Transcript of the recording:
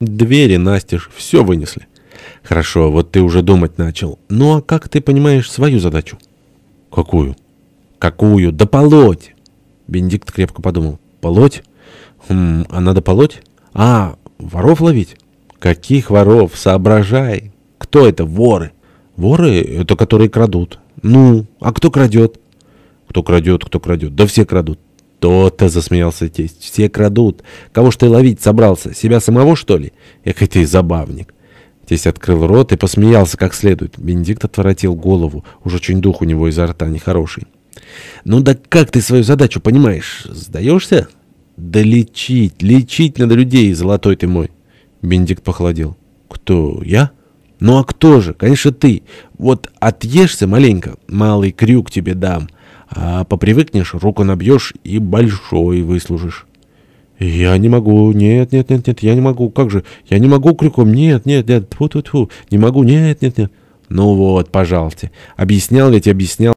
Двери, настежь, все вынесли. Хорошо, вот ты уже думать начал. Ну а как ты понимаешь свою задачу? Какую? Какую? Да полоть. Бенедикт крепко подумал. Полоть? Хм, а надо полоть? А, воров ловить? Каких воров? Соображай. Кто это воры? Воры — это которые крадут. Ну, а кто крадет? Кто крадет, кто крадет? Да все крадут. «То-то», — засмеялся тесть, — «все крадут. Кого ж ты ловить собрался? Себя самого, что ли? Эх, ты забавник». Тесть открыл рот и посмеялся как следует. Бенедикт отворотил голову. Уж очень дух у него изо рта нехороший. «Ну да как ты свою задачу понимаешь? Сдаешься?» «Да лечить, лечить надо людей, золотой ты мой!» Бенедикт похолодел. «Кто? Я?» «Ну а кто же? Конечно, ты. Вот отъешься маленько, малый крюк тебе дам». А попривыкнешь, руку набьешь и большой выслужишь. Я не могу, нет, нет, нет, нет, я не могу, как же, я не могу крюком, нет, нет, нет, тьфу, тьфу, тьфу, не могу, нет, нет, нет. Ну вот, пожалуйста, объяснял ведь объяснял.